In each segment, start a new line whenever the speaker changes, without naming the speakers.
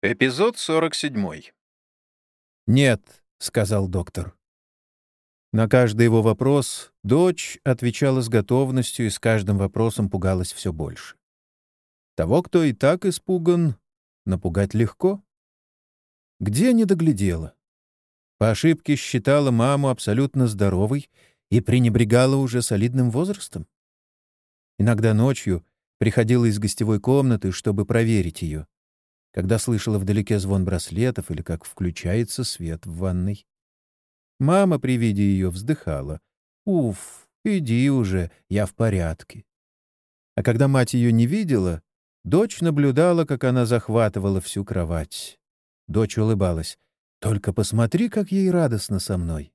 Эпизод 47.
«Нет», — сказал доктор. На каждый его вопрос дочь отвечала с готовностью и с каждым вопросом пугалась все больше. Того, кто и так испуган, напугать легко. Где не доглядела? По ошибке считала маму абсолютно здоровой и пренебрегала уже солидным возрастом. Иногда ночью приходила из гостевой комнаты, чтобы проверить ее когда слышала вдалеке звон браслетов или как включается свет в ванной. Мама при виде ее вздыхала. «Уф, иди уже, я в порядке». А когда мать ее не видела, дочь наблюдала, как она захватывала всю кровать. Дочь улыбалась. «Только посмотри, как ей радостно со мной».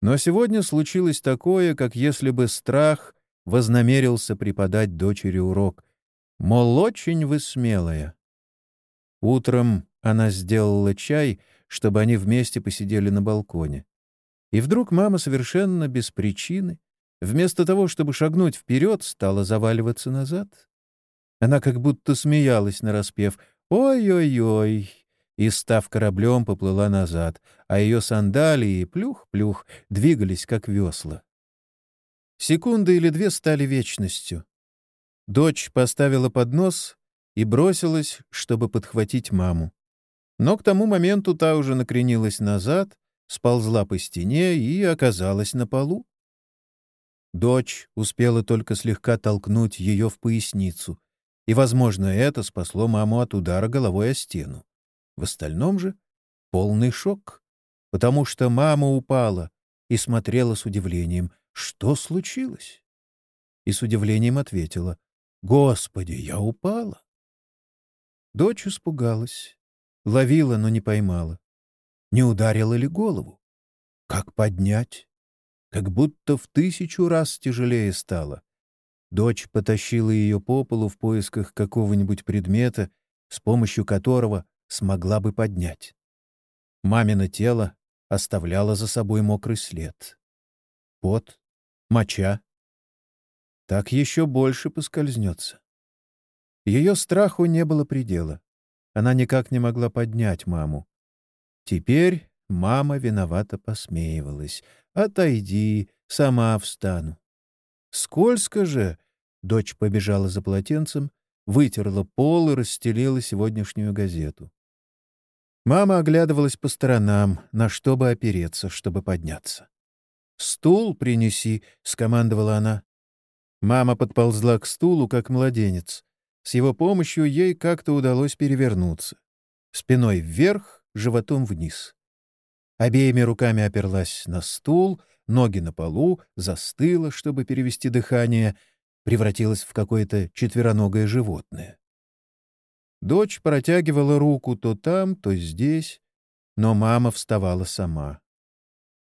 Но сегодня случилось такое, как если бы страх вознамерился преподать дочери урок. Мол, очень вы смелая. Утром она сделала чай, чтобы они вместе посидели на балконе. И вдруг мама совершенно без причины, вместо того, чтобы шагнуть вперед, стала заваливаться назад. Она как будто смеялась нараспев «Ой-ой-ой!» и, став кораблем, поплыла назад, а ее сандалии, плюх-плюх, двигались, как весла. Секунды или две стали вечностью. Дочь поставила поднос и бросилась, чтобы подхватить маму. Но к тому моменту та уже накренилась назад, сползла по стене и оказалась на полу. Дочь успела только слегка толкнуть ее в поясницу, и, возможно, это спасло маму от удара головой о стену. В остальном же полный шок, потому что мама упала и смотрела с удивлением, что случилось. И с удивлением ответила, «Господи, я упала!» Дочь испугалась. Ловила, но не поймала. Не ударила ли голову? Как поднять? Как будто в тысячу раз тяжелее стало. Дочь потащила ее по полу в поисках какого-нибудь предмета, с помощью которого смогла бы поднять. Мамино тело оставляло за собой мокрый след. Пот, моча. Так еще больше поскользнется. Ее страху не было предела. Она никак не могла поднять маму. Теперь мама виновато посмеивалась. «Отойди, сама встану». «Скользко же!» — дочь побежала за полотенцем, вытерла пол и расстелила сегодняшнюю газету. Мама оглядывалась по сторонам, на что бы опереться, чтобы подняться. «Стул принеси», — скомандовала она. Мама подползла к стулу, как младенец. С его помощью ей как-то удалось перевернуться. Спиной вверх, животом вниз. Обеими руками оперлась на стул, ноги на полу, застыла, чтобы перевести дыхание, превратилась в какое-то четвероногое животное. Дочь протягивала руку то там, то здесь, но мама вставала сама.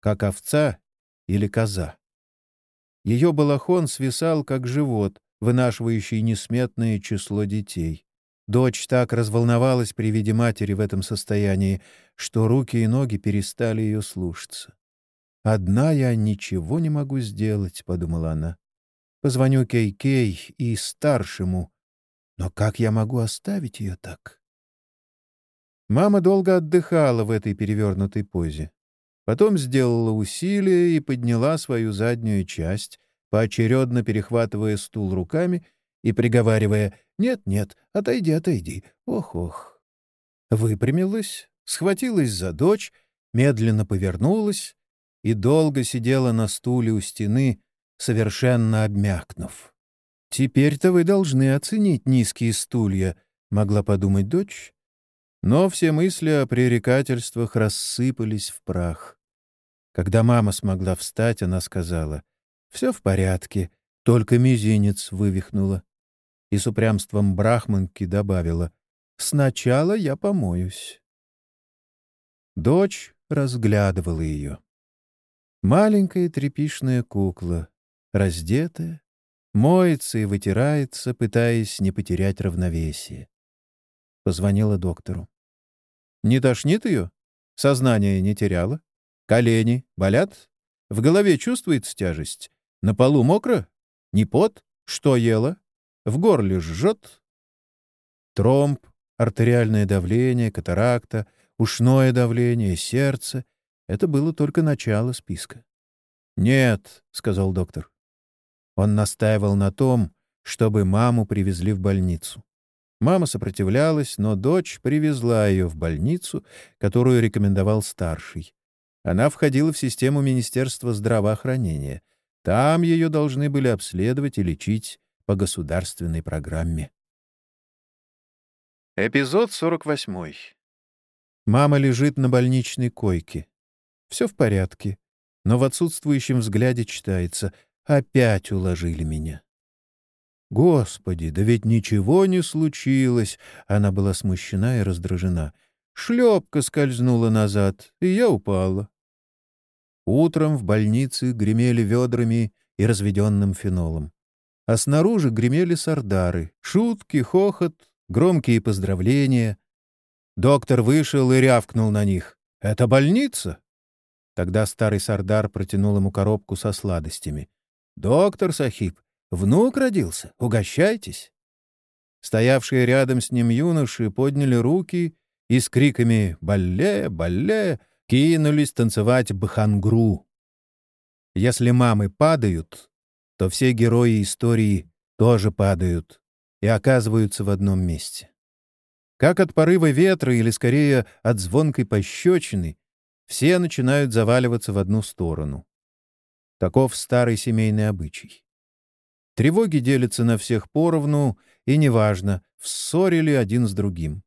Как овца или коза. Ее балахон свисал, как живот, вынашивающий несметное число детей. Дочь так разволновалась при виде матери в этом состоянии, что руки и ноги перестали ее слушаться. «Одна я ничего не могу сделать», — подумала она. «Позвоню Кей-Кей и старшему. Но как я могу оставить ее так?» Мама долго отдыхала в этой перевернутой позе. Потом сделала усилие и подняла свою заднюю часть, поочередно перехватывая стул руками и приговаривая «Нет-нет, отойди, отойди, ох-ох». Выпрямилась, схватилась за дочь, медленно повернулась и долго сидела на стуле у стены, совершенно обмякнув. «Теперь-то вы должны оценить низкие стулья», — могла подумать дочь. Но все мысли о пререкательствах рассыпались в прах. Когда мама смогла встать, она сказала, все в порядке, только мизинец вывихнула. И с упрямством брахманки добавила «Сначала я помоюсь». Дочь разглядывала ее. Маленькая тряпишная кукла, раздетая, моется и вытирается, пытаясь не потерять равновесие. Позвонила доктору. «Не тошнит ее? Сознание не теряла? Колени болят? В голове чувствуется тяжесть? На полу мокро? Не пот? Что ела? В горле жжет? Тромб артериальное давление, катаракта, ушное давление, сердце — это было только начало списка. «Нет», — сказал доктор. Он настаивал на том, чтобы маму привезли в больницу. Мама сопротивлялась, но дочь привезла ее в больницу, которую рекомендовал старший. Она входила в систему Министерства здравоохранения. Там ее должны были обследовать и лечить по государственной программе.
Эпизод 48.
Мама лежит на больничной койке. Все в порядке, но в отсутствующем взгляде читается «Опять уложили меня». Господи, да ведь ничего не случилось. Она была смущена и раздражена. Шлепка скользнула назад, и я упала. Утром в больнице гремели ведрами и разведенным фенолом. А снаружи гремели сардары, шутки, хохот, громкие поздравления. Доктор вышел и рявкнул на них. «Это больница?» Тогда старый сардар протянул ему коробку со сладостями. «Доктор Сахиб, Внук родился, угощайтесь. Стоявшие рядом с ним юноши подняли руки и с криками «Балле! Балле!» Кинулись танцевать бхангру. Если мамы падают, то все герои истории тоже падают и оказываются в одном месте. Как от порыва ветра или, скорее, от звонкой пощечины, все начинают заваливаться в одну сторону. Таков старый семейный обычай. Тревоги делятся на всех поровну, и неважно, ссорили один с другим.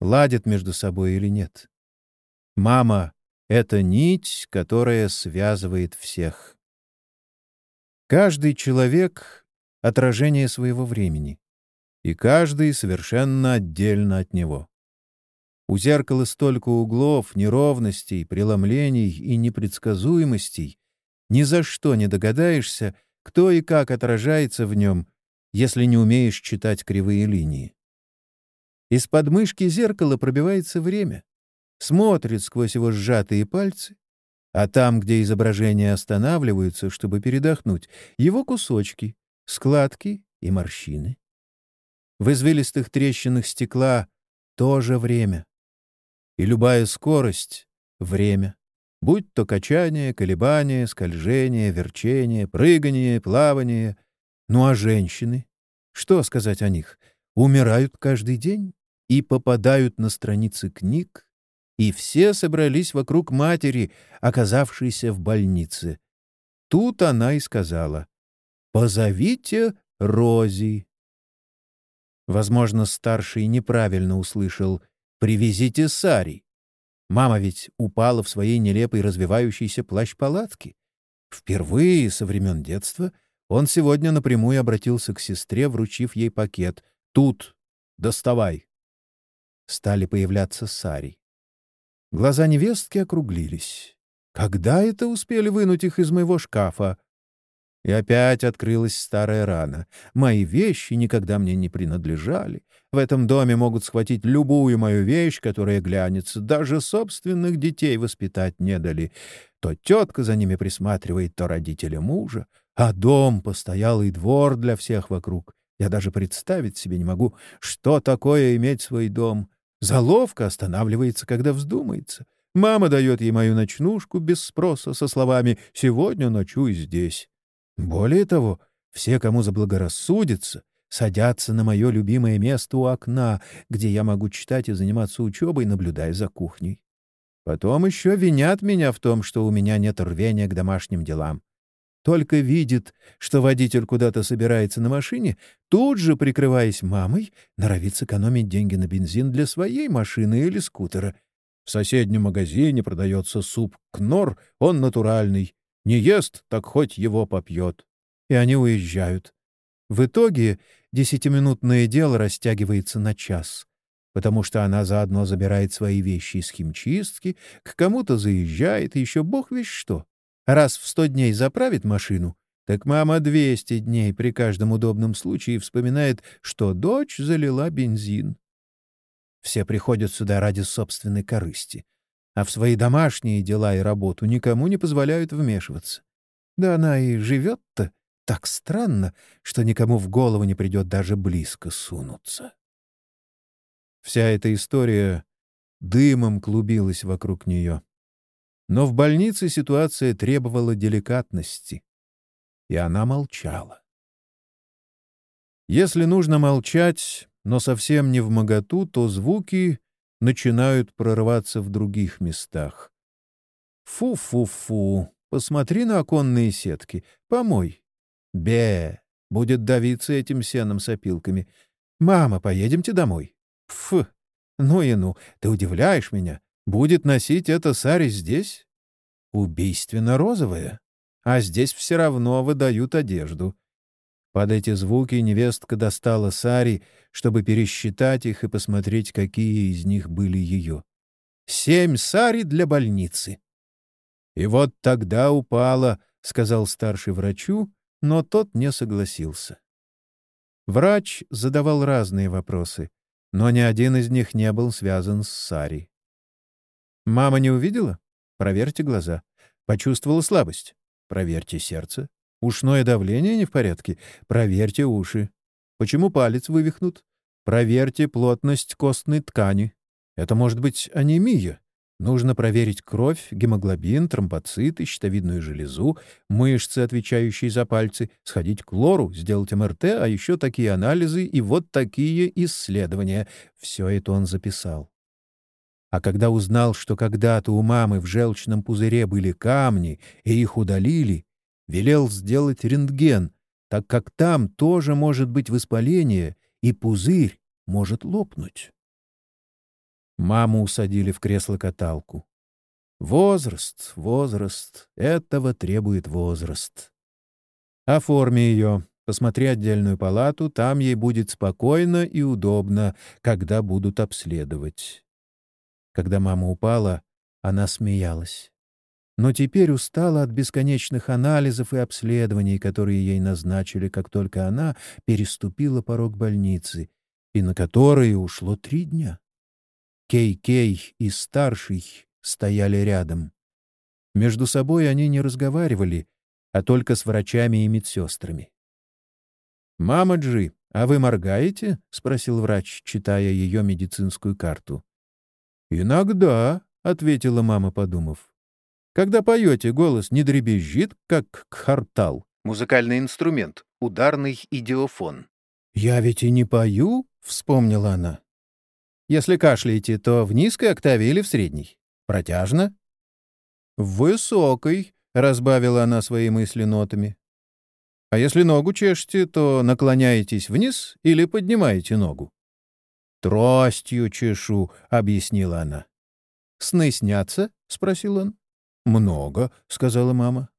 Ладят между собой или нет. Мама — это нить, которая связывает всех. Каждый человек — отражение своего времени, и каждый совершенно отдельно от него. У зеркала столько углов, неровностей, преломлений и непредсказуемостей, ни за что не догадаешься, кто и как отражается в нем, если не умеешь читать кривые линии. Из подмышки зеркала пробивается время, смотрит сквозь его сжатые пальцы, а там, где изображения останавливаются, чтобы передохнуть, его кусочки, складки и морщины. В извилистых трещинах стекла тоже время. И любая скорость — время будь то качание, колебание, скольжение, верчение, прыгание, плавание. Ну а женщины? Что сказать о них? Умирают каждый день и попадают на страницы книг, и все собрались вокруг матери, оказавшейся в больнице. Тут она и сказала «Позовите Рози». Возможно, старший неправильно услышал «Привезите Сари». Мама ведь упала в своей нелепой развивающейся плащ-палатке. Впервые со времен детства он сегодня напрямую обратился к сестре, вручив ей пакет. «Тут! Доставай!» Стали появляться Сари. Глаза невестки округлились. «Когда это успели вынуть их из моего шкафа?» И опять открылась старая рана. Мои вещи никогда мне не принадлежали. В этом доме могут схватить любую мою вещь, которая глянется. Даже собственных детей воспитать не дали. То тетка за ними присматривает, то родители мужа. А дом — постоялый двор для всех вокруг. Я даже представить себе не могу, что такое иметь свой дом. Заловка останавливается, когда вздумается. Мама дает ей мою ночнушку без спроса со словами «Сегодня ночуй здесь». Более того, все, кому заблагорассудится, садятся на мое любимое место у окна, где я могу читать и заниматься учебой, наблюдая за кухней. Потом еще винят меня в том, что у меня нет рвения к домашним делам. Только видит, что водитель куда-то собирается на машине, тут же, прикрываясь мамой, норовит сэкономить деньги на бензин для своей машины или скутера. В соседнем магазине продается суп «Кнор», он натуральный, не ест, так хоть его попьет. И они уезжают. В итоге десятиминутное дело растягивается на час, потому что она заодно забирает свои вещи из химчистки, к кому-то заезжает, и еще бог весь что. Раз в сто дней заправит машину, так мама двести дней при каждом удобном случае вспоминает, что дочь залила бензин. Все приходят сюда ради собственной корысти а в свои домашние дела и работу никому не позволяют вмешиваться. Да она и живет-то так странно, что никому в голову не придет даже близко сунуться. Вся эта история дымом клубилась вокруг нее. Но в больнице ситуация требовала деликатности, и она молчала. Если нужно молчать, но совсем не в моготу, то звуки начинают прорываться в других местах. Фу-фу-фу, посмотри на оконные сетки, помой. Бе, будет давиться этим сеном с опилками. Мама, поедемте домой. Фу, ну и ну, ты удивляешь меня. Будет носить это сари здесь? Убийственно розовое. А здесь все равно выдают одежду. Под эти звуки невестка достала сари, чтобы пересчитать их и посмотреть, какие из них были ее. Семь сари для больницы. И вот тогда упала, — сказал старший врачу, но тот не согласился. Врач задавал разные вопросы, но ни один из них не был связан с Сари. «Мама не увидела? Проверьте глаза. Почувствовала слабость? Проверьте сердце. Ушное давление не в порядке? Проверьте уши. Почему палец вывихнут? Проверьте плотность костной ткани. Это может быть анемия. Нужно проверить кровь, гемоглобин, тромбоциты, щитовидную железу, мышцы, отвечающие за пальцы, сходить к лору, сделать МРТ, а еще такие анализы и вот такие исследования. Все это он записал. А когда узнал, что когда-то у мамы в желчном пузыре были камни, и их удалили, велел сделать рентген, так как там тоже может быть воспаление, и пузырь может лопнуть. Маму усадили в кресло-каталку. Возраст, возраст, этого требует возраст. Оформи ее, посмотри отдельную палату, там ей будет спокойно и удобно, когда будут обследовать. Когда мама упала, она смеялась. Но теперь устала от бесконечных анализов и обследований, которые ей назначили, как только она переступила порог больницы, и на которые ушло три дня. Кей-Кей и старший стояли рядом. Между собой они не разговаривали, а только с врачами и медсестрами. «Мама Джи, а вы моргаете?» — спросил врач, читая ее медицинскую карту. «Иногда», — ответила мама, подумав. «Когда поете, голос не дребезжит, как кхартал».
Музыкальный инструмент, ударный идиофон.
«Я ведь и не пою», — вспомнила она. Если кашляете, то в низкой октаве или в средней? Протяжно? В высокой, — разбавила она свои мысли нотами. А если ногу чешете, то наклоняетесь вниз или поднимаете ногу? «Тростью чешу», — объяснила она. «Сны снятся?» — спросил он. «Много», — сказала мама.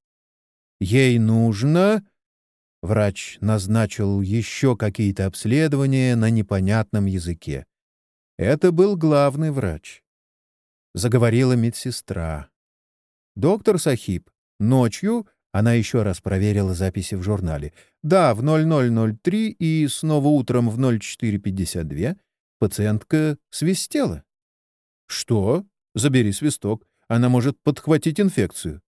«Ей нужно...» Врач назначил еще какие-то обследования на непонятном языке. Это был главный врач. Заговорила медсестра. «Доктор Сахиб, ночью...» Она еще раз проверила записи в журнале. «Да, в 0003 и снова утром в 0452 пациентка свистела». «Что? Забери свисток. Она может подхватить инфекцию».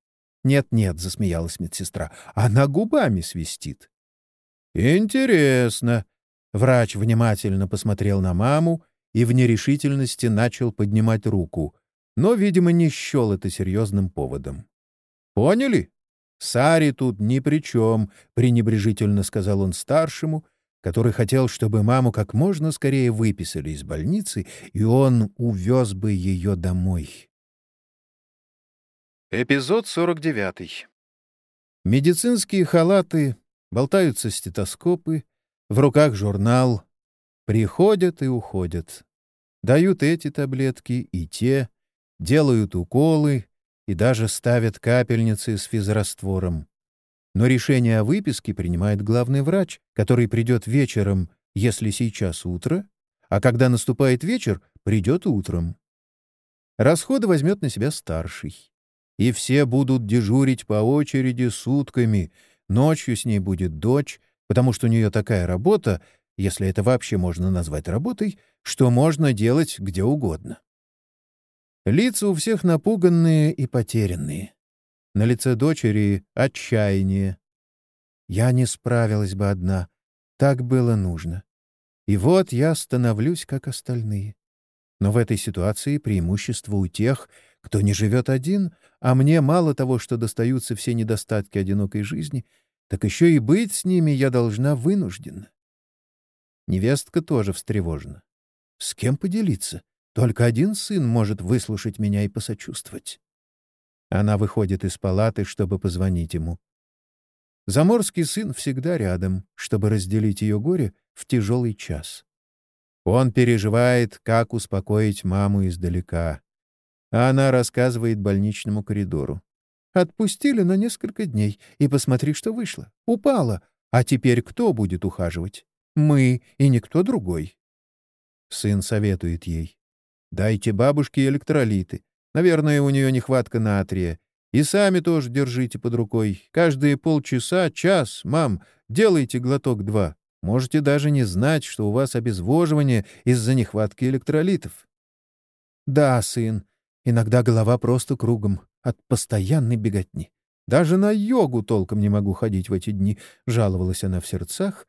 «Нет-нет», — засмеялась медсестра, — «она губами свистит». «Интересно». Врач внимательно посмотрел на маму и в нерешительности начал поднимать руку, но, видимо, не счел это серьезным поводом. «Поняли? Сари тут ни при чем», — пренебрежительно сказал он старшему, который хотел, чтобы маму как можно скорее выписали из больницы, и он увез бы ее домой.
Эпизод 49.
Медицинские халаты, болтаются стетоскопы, в руках журнал. Приходят и уходят. Дают эти таблетки и те, делают уколы и даже ставят капельницы с физраствором. Но решение о выписке принимает главный врач, который придет вечером, если сейчас утро, а когда наступает вечер, придет утром. Расходы возьмет на себя старший. И все будут дежурить по очереди сутками. Ночью с ней будет дочь, потому что у нее такая работа, если это вообще можно назвать работой, что можно делать где угодно. Лица у всех напуганные и потерянные. На лице дочери отчаяние. Я не справилась бы одна. Так было нужно. И вот я становлюсь, как остальные. Но в этой ситуации преимущество у тех, кто не живет один, а мне мало того, что достаются все недостатки одинокой жизни, так еще и быть с ними я должна вынуждена. Невестка тоже встревожена. С кем поделиться? Только один сын может выслушать меня и посочувствовать. Она выходит из палаты, чтобы позвонить ему. Заморский сын всегда рядом, чтобы разделить ее горе в тяжелый час. Он переживает, как успокоить маму издалека. А она рассказывает больничному коридору. Отпустили на несколько дней, и посмотри, что вышло. Упала. А теперь кто будет ухаживать? Мы и никто другой. Сын советует ей. Дайте бабушке электролиты. Наверное, у нее нехватка натрия. И сами тоже держите под рукой. Каждые полчаса, час, мам, делайте глоток два. Можете даже не знать, что у вас обезвоживание из-за нехватки электролитов. Да, сын, иногда голова просто кругом от постоянной беготни. Даже на йогу толком не могу ходить в эти дни, жаловалась она в сердцах,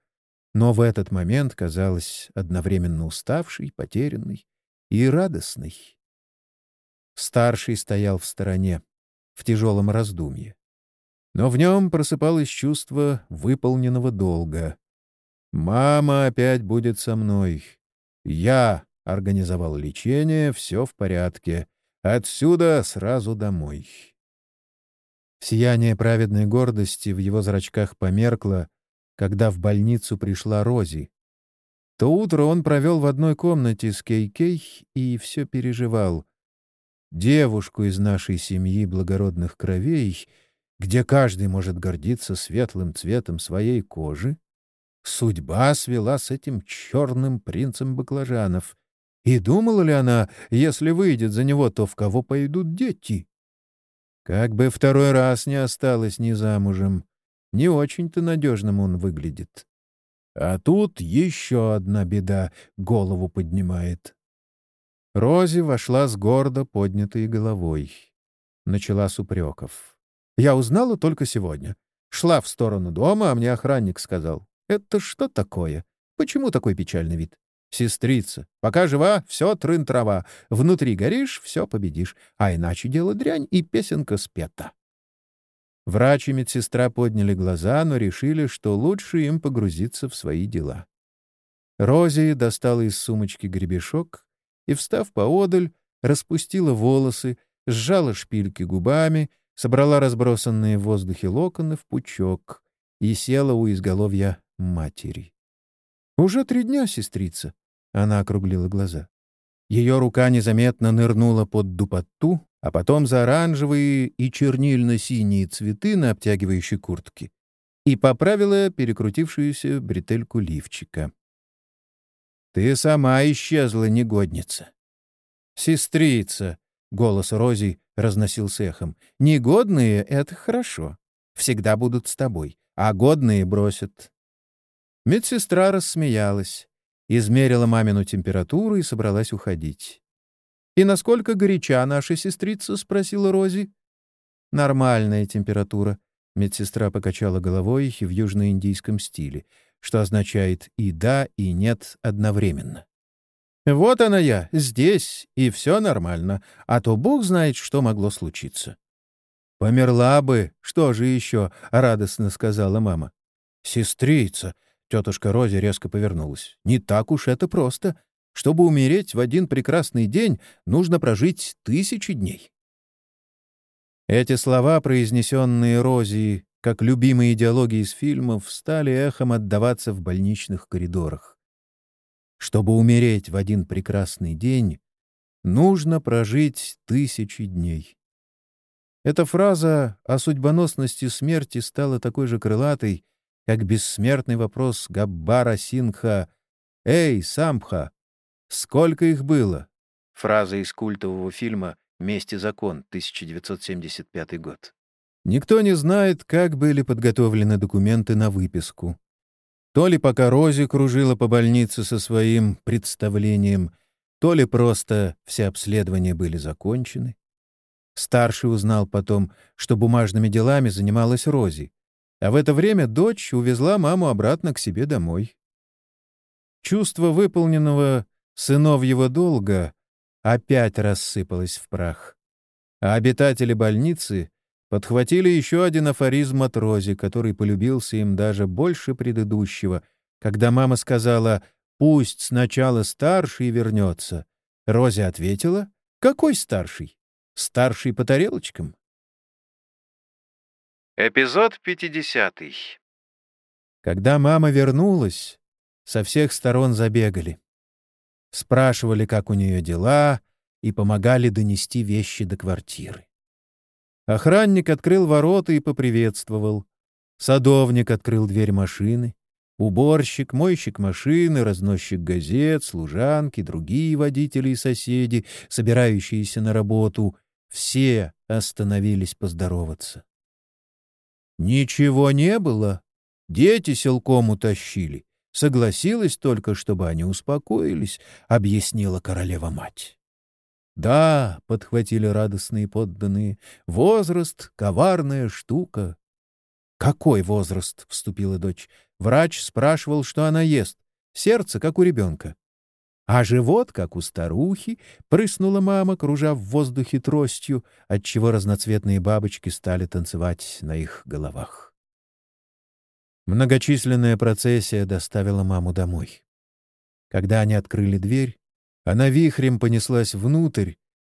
но в этот момент казалась одновременно уставшей, потерянной и радостной. Старший стоял в стороне, в тяжелом раздумье. Но в нем просыпалось чувство выполненного долга. «Мама опять будет со мной. Я организовал лечение, все в порядке. Отсюда сразу домой». Сияние праведной гордости в его зрачках померкло, когда в больницу пришла Рози. То утро он провел в одной комнате с Кей-Кей и все переживал. Девушку из нашей семьи благородных кровей, где каждый может гордиться светлым цветом своей кожи, Судьба свела с этим черным принцем баклажанов. И думала ли она, если выйдет за него, то в кого пойдут дети? Как бы второй раз не осталась ни замужем, не очень-то надежным он выглядит. А тут еще одна беда голову поднимает. Рози вошла с гордо поднятой головой. Начала с упреков. Я узнала только сегодня. Шла в сторону дома, а мне охранник сказал. Это что такое? Почему такой печальный вид? Сестрица, пока жива, все трын-трава. Внутри горишь, все победишь. А иначе дело дрянь, и песенка спета. Врач и медсестра подняли глаза, но решили, что лучше им погрузиться в свои дела. Рози достала из сумочки гребешок и, встав поодаль, распустила волосы, сжала шпильки губами, собрала разбросанные в воздухе локоны в пучок и села у изголовья матери. «Уже три дня, сестрица!» — она округлила глаза. Ее рука незаметно нырнула под дупоту, а потом за оранжевые и чернильно-синие цветы на обтягивающей куртке и поправила перекрутившуюся бретельку лифчика. «Ты сама исчезла, негодница!» «Сестрица!» — голос Рози разносился эхом. «Негодные — это хорошо. Всегда будут с тобой, а годные бросят. Медсестра рассмеялась, измерила мамину температуру и собралась уходить. «И насколько горяча наша сестрица?» — спросила Рози. «Нормальная температура», — медсестра покачала головой в южноиндийском стиле, что означает «и да, и нет» одновременно. «Вот она я, здесь, и все нормально, а то бог знает, что могло случиться». «Померла бы, что же еще?» — радостно сказала мама. «Сестрица, Тетушка Рози резко повернулась. «Не так уж это просто. Чтобы умереть в один прекрасный день, нужно прожить тысячи дней». Эти слова, произнесенные Рози, как любимые идеологи из фильмов, стали эхом отдаваться в больничных коридорах. Чтобы умереть в один прекрасный день, нужно прожить тысячи дней. Эта фраза о судьбоносности смерти стала такой же крылатой, как бессмертный вопрос Габбара Синха «Эй, Самбха, сколько их было?» Фраза из культового фильма «Месть и закон», 1975 год. Никто не знает, как были подготовлены документы на выписку. То ли пока Рози кружила по больнице со своим представлением, то ли просто все обследования были закончены. Старший узнал потом, что бумажными делами занималась Рози, а в это время дочь увезла маму обратно к себе домой. Чувство выполненного сыновьего долга опять рассыпалась в прах. А обитатели больницы подхватили еще один афоризм от Рози, который полюбился им даже больше предыдущего, когда мама сказала «Пусть сначала старший вернется». Рози ответила «Какой старший? Старший по тарелочкам?»
Эпизод 50.
Когда мама вернулась, со всех сторон забегали. Спрашивали, как у нее дела, и помогали донести вещи до квартиры. Охранник открыл ворота и поприветствовал. Садовник открыл дверь машины. Уборщик, мойщик машины, разносчик газет, служанки, другие водители и соседи, собирающиеся на работу, все остановились поздороваться. Ничего не было. Дети силком утащили. Согласилась только, чтобы они успокоились, — объяснила королева-мать. «Да», — подхватили радостные подданные, — «возраст — коварная штука». «Какой возраст?» — вступила дочь. Врач спрашивал, что она ест. Сердце, как у ребенка. А живот, как у старухи, прыснула мама, кружа в воздухе тростью, отчего разноцветные бабочки стали танцевать на их головах. Многочисленная процессия доставила маму домой. Когда они открыли дверь, она вихрем понеслась внутрь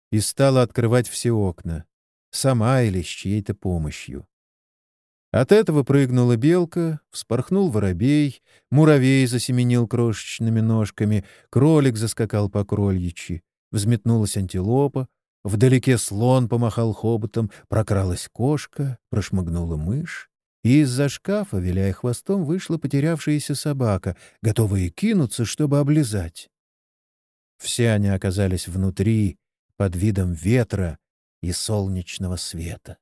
и стала открывать все окна, сама или с чьей-то помощью. От этого прыгнула белка, вспорхнул воробей, муравей засеменил крошечными ножками, кролик заскакал по крольичи, взметнулась антилопа, вдалеке слон помахал хоботом, прокралась кошка, прошмыгнула мышь, и из-за шкафа, виляя хвостом, вышла потерявшаяся собака, готовая кинуться, чтобы облизать. Все они оказались внутри, под видом ветра и солнечного света.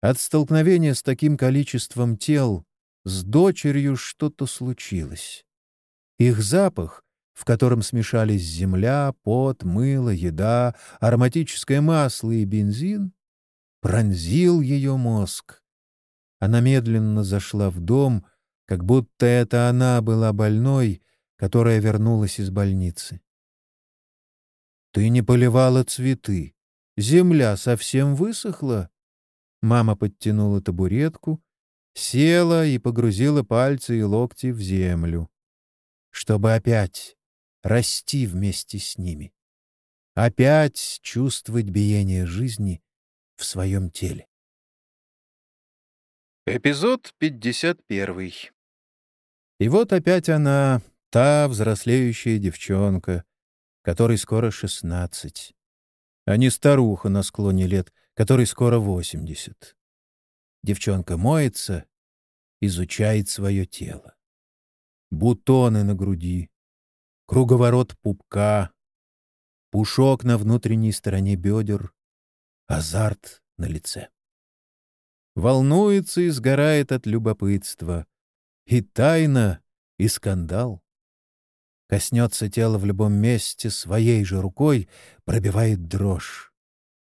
От столкновения с таким количеством тел с дочерью что-то случилось. Их запах, в котором смешались земля, пот, мыло, еда, ароматическое масло и бензин, пронзил ее мозг. Она медленно зашла в дом, как будто это она была больной, которая вернулась из больницы. «Ты не поливала цветы. Земля совсем высохла?» Мама подтянула табуретку, села и погрузила пальцы и локти в землю, чтобы опять расти вместе с ними, опять чувствовать биение жизни в своем теле.
Эпизод 51.
И вот опять она, та взрослеющая девчонка, которой скоро шестнадцать, а не старуха на склоне лет — которой скоро 80. Девчонка моется, изучает свое тело. Бутоны на груди, круговорот пупка, пушок на внутренней стороне бедер, азарт на лице. Волнуется и сгорает от любопытства. И тайна, и скандал. Коснется тела в любом месте своей же рукой, пробивает дрожь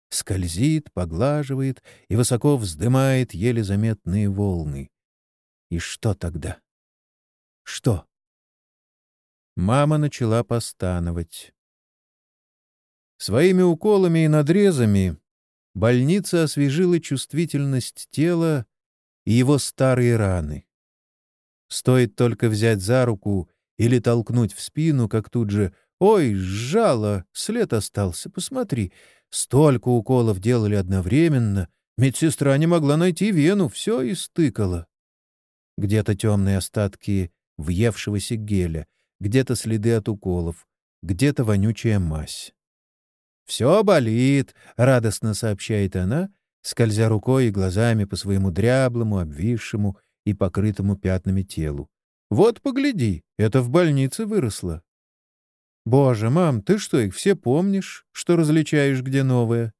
скользит, поглаживает и высоко вздымает еле заметные волны. И что тогда? Что? Мама начала постановать. Своими уколами и надрезами больница освежила чувствительность тела и его старые раны. Стоит только взять за руку или толкнуть в спину, как тут же «Ой, сжало, след остался, посмотри, Столько уколов делали одновременно. Медсестра не могла найти вену, все истыкала. Где-то темные остатки въевшегося геля, где-то следы от уколов, где-то вонючая мазь. «Все болит», — радостно сообщает она, скользя рукой и глазами по своему дряблому, обвисшему и покрытому пятнами телу. «Вот, погляди, это в больнице выросло». «Боже, мам, ты что, их все помнишь, что различаешь, где новое?»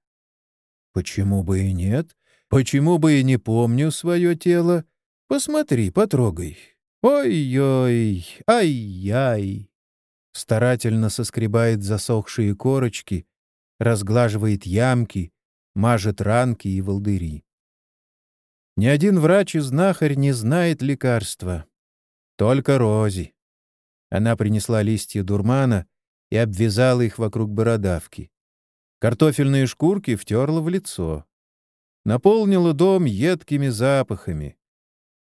«Почему бы и нет? Почему бы и не помню свое тело? Посмотри, потрогай. Ой-ой, ай-яй!» Старательно соскребает засохшие корочки, разглаживает ямки, мажет ранки и волдыри. Ни один врач и знахарь не знает лекарства. Только Рози. Она принесла листья дурмана и обвязала их вокруг бородавки. Картофельные шкурки втерла в лицо. Наполнила дом едкими запахами.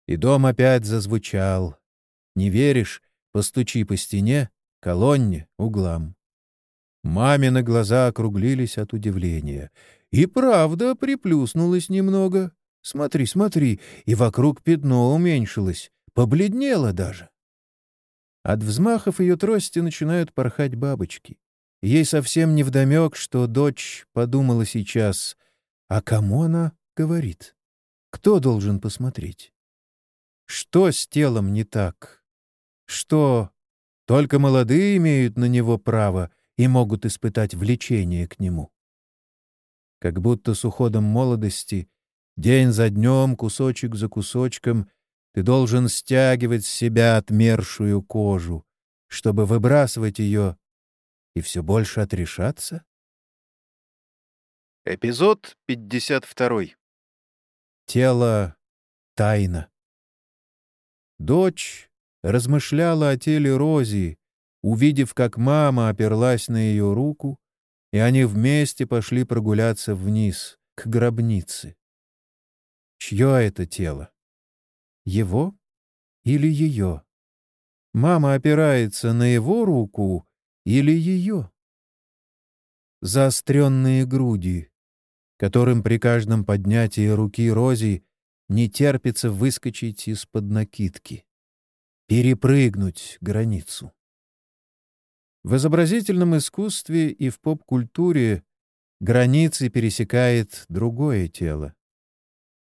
И дом опять зазвучал. Не веришь? Постучи по стене, колонне, углам. Мамины глаза округлились от удивления. И правда приплюснулась немного. Смотри, смотри, и вокруг пятно уменьшилось, побледнело даже. От взмахов ее трости начинают порхать бабочки. Ей совсем не вдомек, что дочь подумала сейчас, а кому она говорит? Кто должен посмотреть? Что с телом не так? Что только молодые имеют на него право и могут испытать влечение к нему? Как будто с уходом молодости, день за днем, кусочек за кусочком, ты должен стягивать с себя отмершую кожу, чтобы выбрасывать ее и все больше отрешаться?
Эпизод 52.
Тело — тайна. Дочь размышляла о теле Рози, увидев, как мама оперлась на ее руку, и они вместе пошли прогуляться вниз, к гробнице. Чье это тело? Его или ее? Мама опирается на его руку или ее? Заостренные груди, которым при каждом поднятии руки Рози не терпится выскочить из-под накидки, перепрыгнуть границу. В изобразительном искусстве и в поп-культуре границы пересекает другое тело.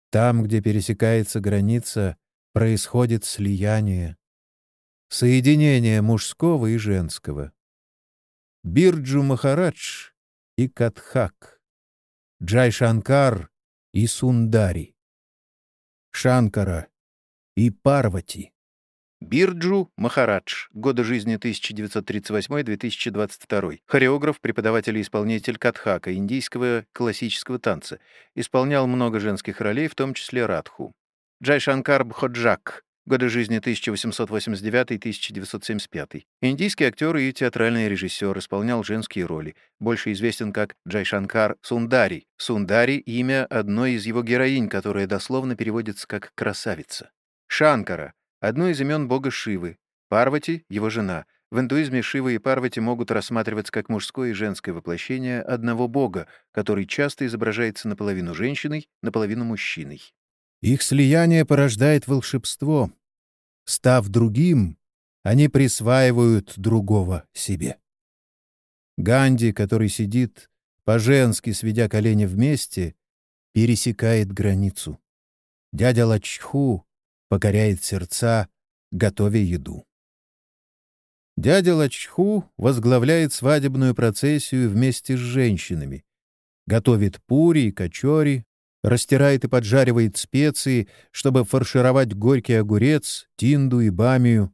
Там, где пересекается граница, происходит слияние, соединение мужского и женского. Бирджу Махарадж и Катхак, Джай Шанкар и Сундари. Шанкара и Парвати.
Бирджу Махарадж. Годы жизни 1938-2022. Хореограф, преподаватель и исполнитель катхака, индийского классического танца. Исполнял много женских ролей, в том числе Радху. Джай Шанкар Бходжак. Годы жизни 1889-1975. Индийский актер и театральный режиссер, исполнял женские роли. Больше известен как Джайшанкар Сундари. Сундари — имя одной из его героинь, которая дословно переводится как «красавица». Шанкара — одно из имен бога Шивы. Парвати — его жена. В индуизме Шива и Парвати могут рассматриваться как мужское и женское воплощение одного бога, который часто изображается наполовину женщиной, наполовину мужчиной.
Их слияние порождает волшебство. Став другим, они присваивают другого себе. Ганди, который сидит, по-женски сведя колени вместе, пересекает границу. Дядя Лачху покоряет сердца, готовя еду. Дядя Лачху возглавляет свадебную процессию вместе с женщинами, готовит пури и качори, растирает и поджаривает специи, чтобы фаршировать горький огурец, тинду и бамию.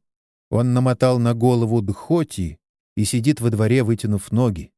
Он намотал на голову дхоти и сидит во дворе, вытянув ноги.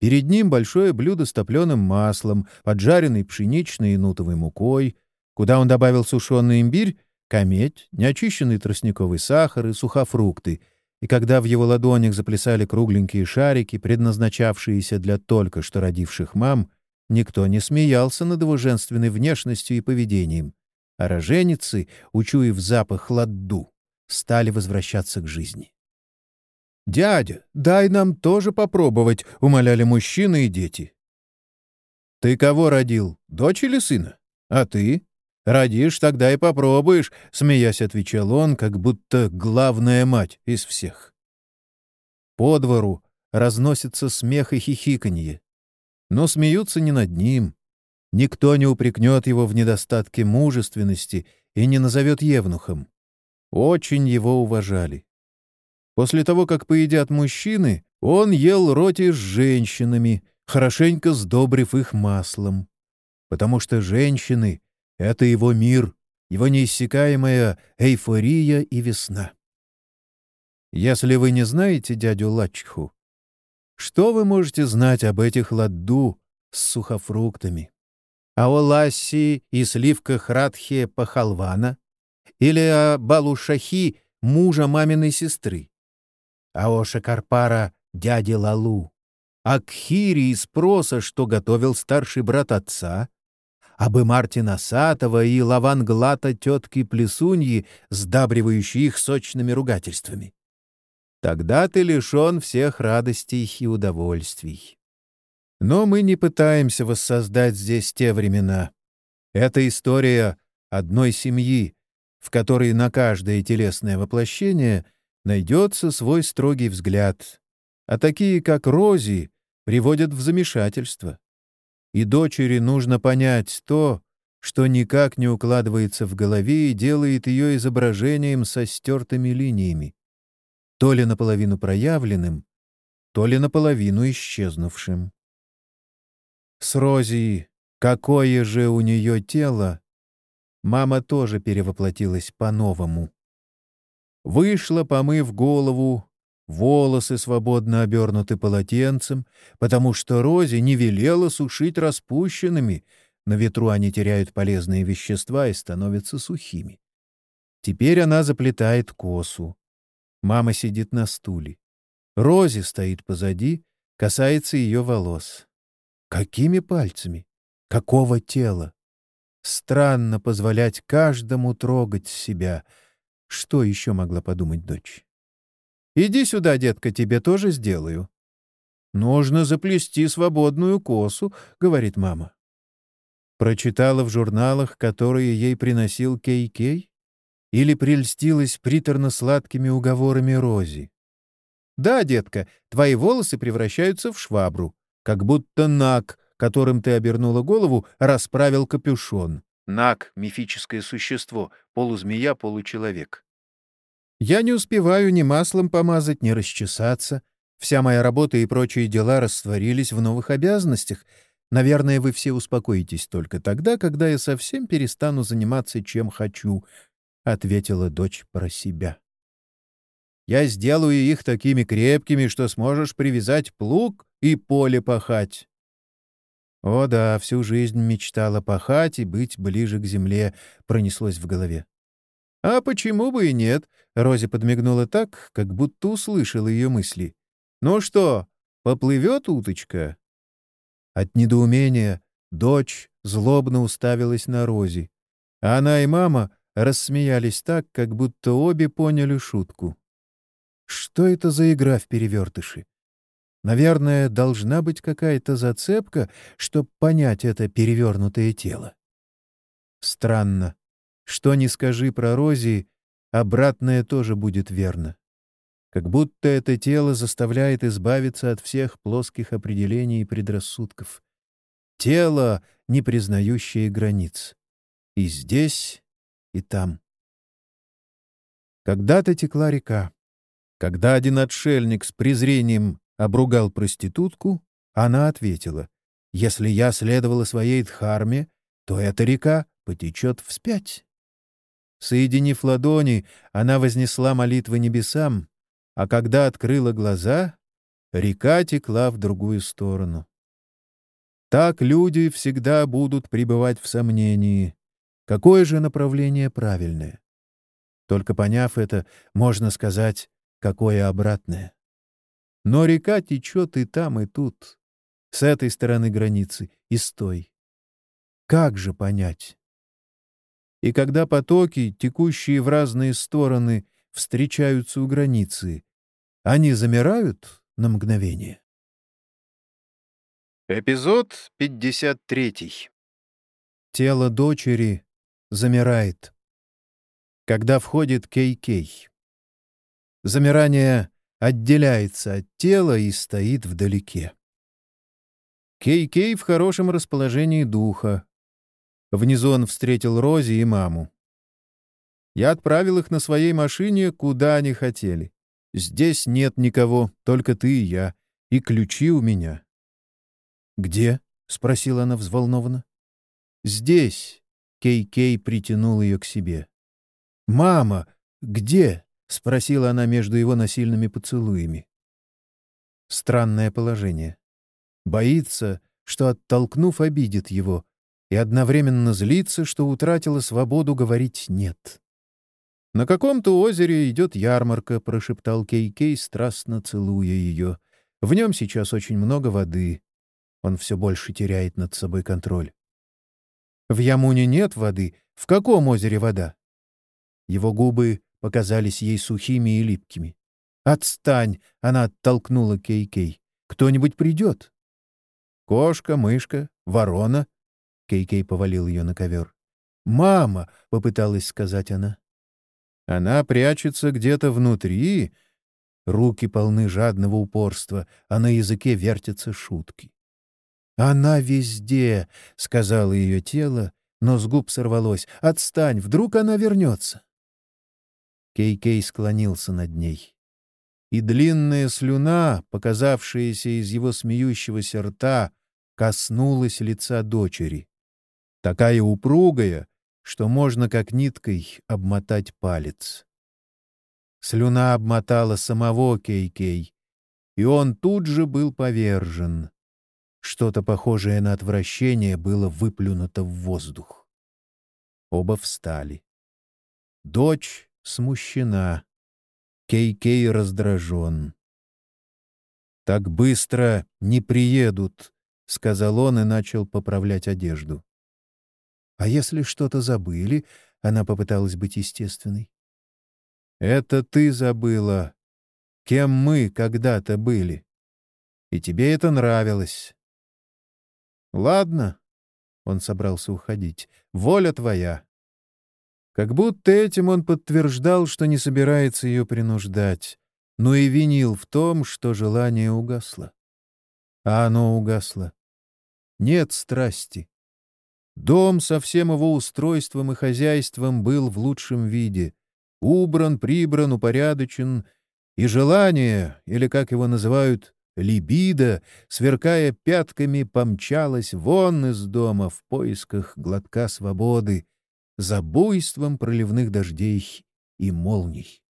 Перед ним большое блюдо с топленым маслом, поджаренной пшеничной и нутовой мукой, куда он добавил сушеный имбирь, кометь, неочищенный тростниковый сахар и сухофрукты, и когда в его ладонях заплясали кругленькие шарики, предназначавшиеся для только что родивших мам, Никто не смеялся над его женственной внешностью и поведением, а роженицы, учуяв запах ладду, стали возвращаться к жизни. «Дядя, дай нам тоже попробовать», — умоляли мужчины и дети. «Ты кого родил, дочь или сына? А ты? Родишь, тогда и попробуешь», — смеясь отвечал он, как будто главная мать из всех. По двору разносится смех и хихиканье но смеются не над ним. Никто не упрекнет его в недостатке мужественности и не назовет евнухом. Очень его уважали. После того, как поедят мужчины, он ел роти с женщинами, хорошенько сдобрив их маслом. Потому что женщины — это его мир, его неиссякаемая эйфория и весна. Если вы не знаете дядю Лачху, что вы можете знать об этих ладду с сухофруктами? А о ласси и сливках Радхе Пахалвана? Или о Балушахи, мужа маминой сестры? А о Шакарпара дяди Лалу, а к Хире из спроса, что готовил старший брат отца, абы Мартина Сатова и Лаванглата тетки Плесуньи, сдабривающие их сочными ругательствами. Тогда ты лишен всех радостей и удовольствий. Но мы не пытаемся воссоздать здесь те времена. Это история одной семьи, в которой на каждое телесное воплощение найдется свой строгий взгляд, а такие, как Рози, приводят в замешательство и дочери нужно понять то, что никак не укладывается в голове и делает ее изображением со стертыми линиями, то ли наполовину проявленным, то ли наполовину исчезнувшим. С Рози, какое же у нее тело, мама тоже перевоплотилась по-новому. Вышла, помыв голову, волосы свободно обернуты полотенцем, потому что Рози не велела сушить распущенными, на ветру они теряют полезные вещества и становятся сухими. Теперь она заплетает косу. Мама сидит на стуле. Рози стоит позади, касается ее волос. Какими пальцами? Какого тела? Странно позволять каждому трогать себя. Что еще могла подумать дочь? Иди сюда, детка, тебе тоже сделаю. Нужно заплести свободную косу, говорит мама. Прочитала в журналах, которые ей приносил Кей-Кей? Или прельстилась приторно-сладкими уговорами Рози? Да, детка, твои волосы превращаются в швабру, как будто наг, которым ты обернула голову, расправил капюшон. Наг — мифическое существо, полузмея, получеловек. Я не успеваю ни маслом помазать, ни расчесаться. Вся моя работа и прочие дела растворились в новых обязанностях. Наверное, вы все успокоитесь только тогда, когда я совсем перестану заниматься чем хочу, — ответила дочь про себя. Я сделаю их такими крепкими, что сможешь привязать плуг и поле пахать. О да, всю жизнь мечтала пахать и быть ближе к земле, пронеслось в голове. «А почему бы и нет?» — Рози подмигнула так, как будто услышала ее мысли. «Ну что, поплывет уточка?» От недоумения дочь злобно уставилась на Рози. А она и мама рассмеялись так, как будто обе поняли шутку. Что это за игра в перевертыши? Наверное, должна быть какая-то зацепка, чтобы понять это перевернутое тело. Странно. Что ни скажи про Рози, обратное тоже будет верно. Как будто это тело заставляет избавиться от всех плоских определений и предрассудков. Тело, не признающее границ. И здесь, и там. Когда-то текла река. Когда один отшельник с презрением обругал проститутку, она ответила, «Если я следовала своей дхарме, то эта река потечет вспять». Соединив ладони, она вознесла молитвы небесам, а когда открыла глаза, река текла в другую сторону. Так люди всегда будут пребывать в сомнении, какое же направление правильное. Только поняв это, можно сказать, какое обратное. Но река течет и там, и тут, с этой стороны границы и с той. Как же понять? И когда потоки, текущие в разные стороны, встречаются у границы, они замирают на мгновение.
Эпизод 53.
Тело дочери замирает. Когда входит Кей-Кей. Замирание отделяется от тела и стоит вдалеке. Кей-Кей в хорошем расположении духа, Внизу он встретил Рози и маму. Я отправил их на своей машине, куда они хотели. Здесь нет никого, только ты и я, и ключи у меня. «Где?» — спросила она взволнованно. «Здесь». Кей-Кей притянул ее к себе. «Мама, где?» — спросила она между его насильными поцелуями. Странное положение. Боится, что, оттолкнув, обидит его, и одновременно злится, что утратила свободу говорить «нет». «На каком-то озере идет ярмарка», — прошептал Кей-Кей, страстно целуя ее. В нем сейчас очень много воды. Он все больше теряет над собой контроль. В Ямуне нет воды. В каком озере вода? Его губы показались ей сухими и липкими. «Отстань!» — она оттолкнула Кей-Кей. «Кто-нибудь придет?» «Кошка, мышка, ворона?» Кей-Кей повалил ее на ковер. «Мама!» — попыталась сказать она. «Она прячется где-то внутри». Руки полны жадного упорства, а на языке вертятся шутки. «Она везде!» — сказала ее тело, но с губ сорвалось. «Отстань! Вдруг она вернется!» Кей-Кей склонился над ней. И длинная слюна, показавшаяся из его смеющегося рта, коснулась лица дочери. Такая упругая, что можно как ниткой обмотать палец. Слюна обмотала самого Кей-Кей, и он тут же был повержен. Что-то похожее на отвращение было выплюнуто в воздух. Оба встали. Дочь смущена. Кей-Кей раздражен. «Так быстро не приедут», — сказал он и начал поправлять одежду. «А если что-то забыли?» — она попыталась быть естественной. «Это ты забыла, кем мы когда-то были. И тебе это нравилось. «Ладно», — он собрался уходить, — «воля твоя». Как будто этим он подтверждал, что не собирается ее принуждать, но и винил в том, что желание угасло. А оно угасло. Нет страсти. Дом со всем его устройством и хозяйством был в лучшем виде. Убран, прибран, упорядочен. И желание, или, как его называют, Либидо, сверкая пятками, помчалась вон из дома в поисках глотка свободы, за буйством проливных дождей и молний.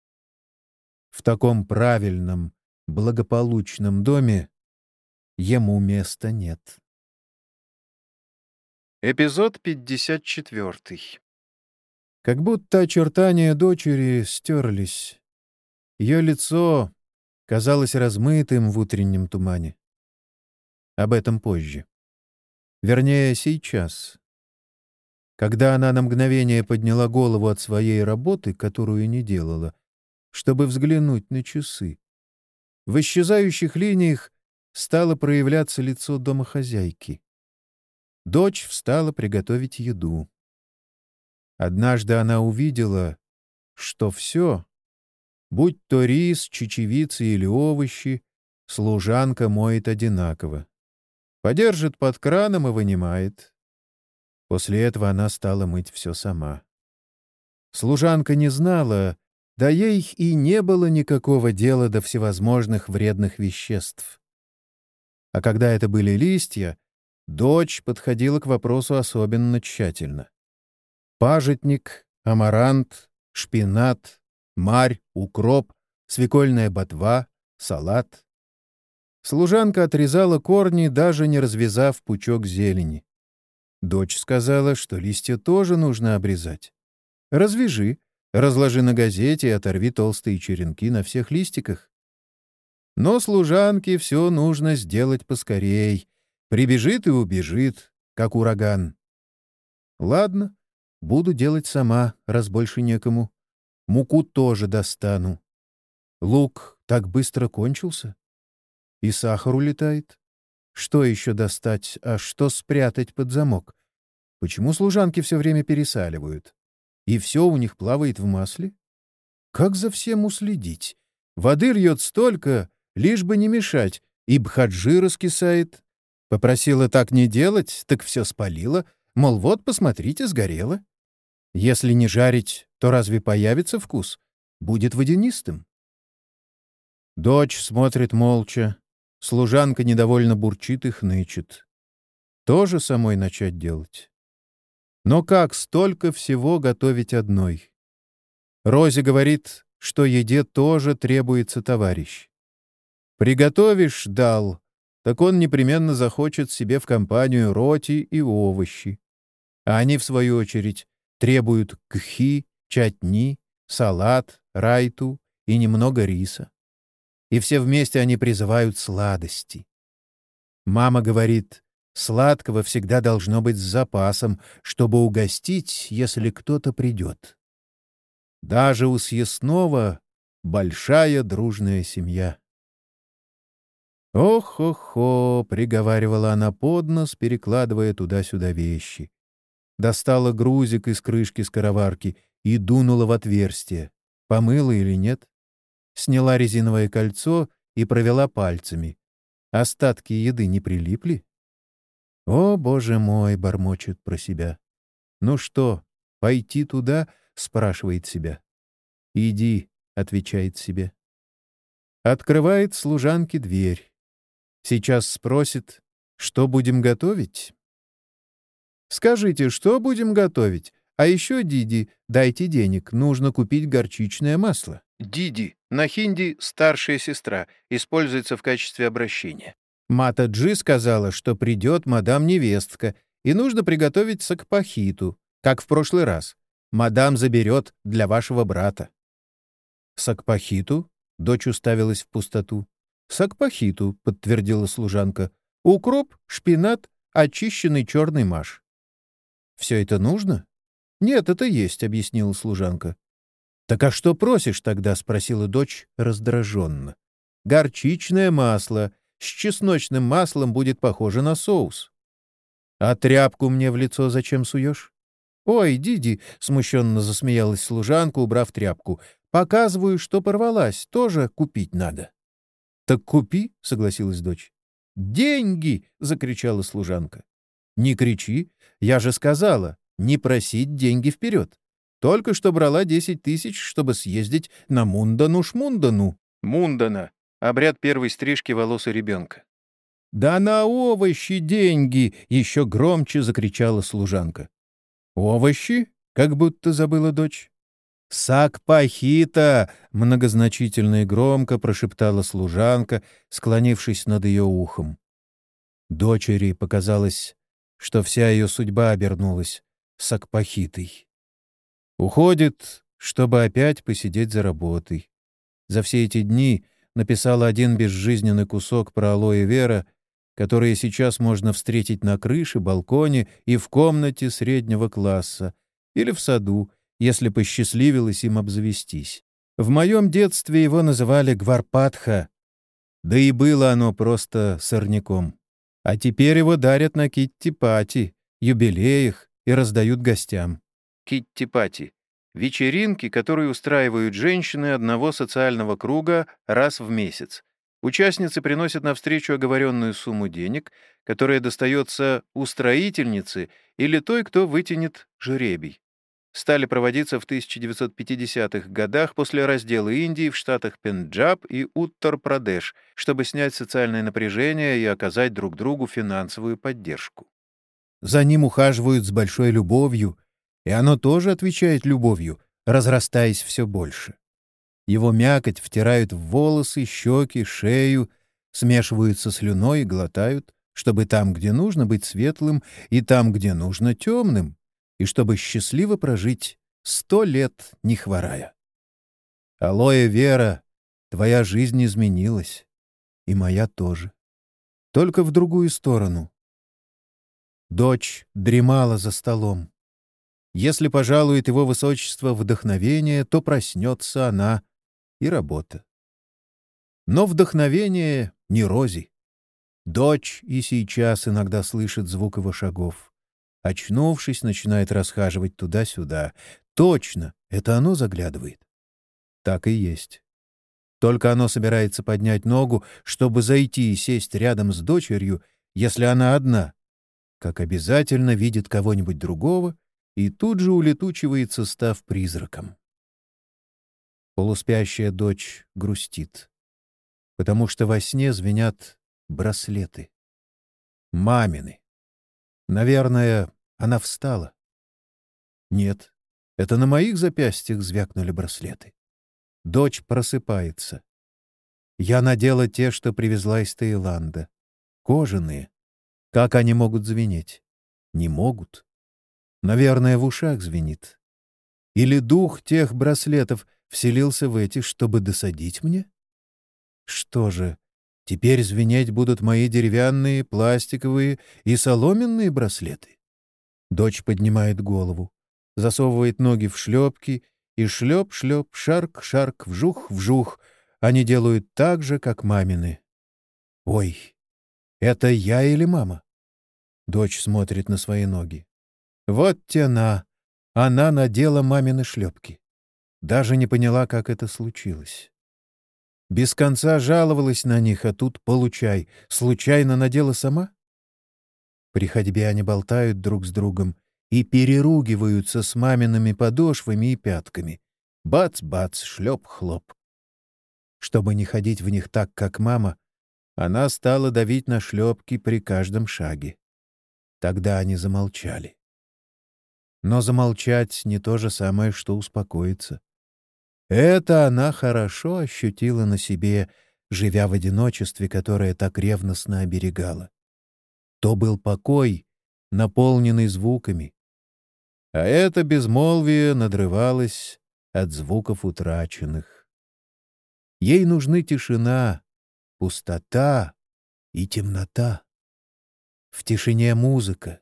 В таком правильном, благополучном доме ему места нет.
Эпизод 54.
Как будто очертания дочери стерлись. Ее лицо казалось размытым в утреннем тумане. Об этом позже. Вернее, сейчас. Когда она на мгновение подняла голову от своей работы, которую не делала, чтобы взглянуть на часы, в исчезающих линиях стало проявляться лицо домохозяйки. Дочь встала приготовить еду. Однажды она увидела, что все, Будь то рис, чечевицы или овощи, служанка моет одинаково. Подержит под краном и вынимает. После этого она стала мыть все сама. Служанка не знала, да ей и не было никакого дела до всевозможных вредных веществ. А когда это были листья, дочь подходила к вопросу особенно тщательно. Пажитник, амарант, шпинат, марь, укроп, свекольная ботва, салат. Служанка отрезала корни, даже не развязав пучок зелени. Дочь сказала, что листья тоже нужно обрезать. «Развяжи, разложи на газете и оторви толстые черенки на всех листиках». Но служанке все нужно сделать поскорей. Прибежит и убежит, как ураган. Ладно, буду делать сама, раз больше некому. Муку тоже достану. Лук так быстро кончился? И сахар улетает? Что еще достать, а что спрятать под замок? Почему служанки все время пересаливают? И все у них плавает в масле? Как за всем уследить? Воды льет столько, лишь бы не мешать, и бхаджи раскисает. Попросила так не делать, так все спалила, мол, вот, посмотрите, сгорело. Если не жарить, то разве появится вкус? Будет водянистым. Дочь смотрит молча. Служанка недовольно бурчит и хнычет. Тоже самой начать делать. Но как столько всего готовить одной? Рози говорит, что еде тоже требуется товарищ. Приготовишь, дал, так он непременно захочет себе в компанию роти и овощи. А они, в свою очередь, требуют кхи, чатни, салат, райту и немного риса. и все вместе они призывают сладости. Мама говорит, сладкого всегда должно быть с запасом, чтобы угостить, если кто-то придет. Даже у съестного большая дружная семья. «Ох-охо!» — приговаривала она под нос, перекладывая туда-сюда вещи. Достала грузик из крышки скороварки и дунула в отверстие. Помыла или нет? Сняла резиновое кольцо и провела пальцами. Остатки еды не прилипли? «О, боже мой!» — бормочет про себя. «Ну что, пойти туда?» — спрашивает себя. «Иди», — отвечает себе. Открывает служанке дверь. Сейчас спросит, что будем готовить? Скажите, что будем готовить? А еще, Диди, дайте денег, нужно купить горчичное масло.
Диди, на хинди старшая сестра, используется в качестве обращения.
Мата Джи сказала, что придет мадам-невестка, и нужно приготовить сакпахиту, как в прошлый раз. Мадам заберет для вашего брата. Сакпахиту? Дочь уставилась в пустоту. «Сакпахиту», — подтвердила служанка. «Укроп, шпинат, очищенный черный маш». «Все это нужно?» «Нет, это есть», — объяснила служанка. «Так а что просишь тогда?» — спросила дочь раздраженно. «Горчичное масло. С чесночным маслом будет похоже на соус». «А тряпку мне в лицо зачем суешь?» «Ой, Диди!» — смущенно засмеялась служанка, убрав тряпку. «Показываю, что порвалась. Тоже купить надо». «Так купи», — согласилась дочь. «Деньги!» — закричала служанка. «Не кричи. Я же сказала, не просить деньги вперед. Только что брала десять тысяч, чтобы съездить на Мундану-шмундану».
«Мундана. Обряд первой стрижки волос у ребенка».
«Да на овощи деньги!» — еще громче закричала служанка. «Овощи?» — как будто забыла дочь. «Сакпахита!» — многозначительно и громко прошептала служанка, склонившись над ее ухом. Дочери показалось, что вся ее судьба обернулась сакпахитой. Уходит, чтобы опять посидеть за работой. За все эти дни написала один безжизненный кусок про алоэ вера, которые сейчас можно встретить на крыше, балконе и в комнате среднего класса или в саду, если посчастливилось им обзавестись. В моем детстве его называли Гварпатха, да и было оно просто сорняком. А теперь его дарят на китти-пати, юбилеях и раздают гостям.
Китти-пати — вечеринки, которые устраивают женщины одного социального круга раз в месяц. Участницы приносят навстречу оговоренную сумму денег, которая достается устроительнице или той, кто вытянет жребий стали проводиться в 1950-х годах после раздела Индии в штатах Пенджаб и Уттар-Прадеш, чтобы снять социальное напряжение и оказать друг другу финансовую поддержку.
За ним ухаживают с большой любовью, и оно тоже отвечает любовью, разрастаясь все больше. Его мякоть втирают в волосы, щеки, шею, смешиваются слюной и глотают, чтобы там, где нужно быть светлым, и там, где нужно темным, и чтобы счастливо прожить сто лет, не хворая. Алоэ Вера, твоя жизнь изменилась, и моя тоже. Только в другую сторону. Дочь дремала за столом. Если пожалует его высочество вдохновение, то проснется она и работа. Но вдохновение не Рози. Дочь и сейчас иногда слышит звук его шагов. Очнувшись, начинает расхаживать туда-сюда. Точно, это оно заглядывает. Так и есть. Только оно собирается поднять ногу, чтобы зайти и сесть рядом с дочерью, если она одна, как обязательно видит кого-нибудь другого и тут же улетучивается, став призраком. Полуспящая дочь грустит, потому что во сне звенят браслеты. Мамины. Наверное, она встала. Нет, это на моих запястьях звякнули браслеты. Дочь просыпается. Я надела те, что привезла из Таиланда. Кожаные. Как они могут звенеть? Не могут. Наверное, в ушах звенит. Или дух тех браслетов вселился в эти, чтобы досадить мне? Что же, теперь звенеть будут мои деревянные, пластиковые и соломенные браслеты? Дочь поднимает голову, засовывает ноги в шлепки и шлеп-шлеп, шарк-шарк, вжух-вжух. Они делают так же, как мамины. Ой, это я или мама? Дочь смотрит на свои ноги. Вот тена. Она надела мамины шлепки. Даже не поняла, как это случилось. Без конца жаловалась на них, а тут получай. Случайно надела сама? При ходьбе они болтают друг с другом и переругиваются с мамиными подошвами и пятками. Бац-бац, шлеп-хлоп. Чтобы не ходить в них так, как мама, она стала давить на шлепки при каждом шаге. Тогда они замолчали. Но замолчать не то же самое, что успокоиться. Это она хорошо ощутила на себе, живя в одиночестве, которое так ревностно оберегала. То был покой, наполненный звуками. А это безмолвие надрывалось от звуков утраченных. Ей нужны тишина, пустота и темнота. В тишине музыка,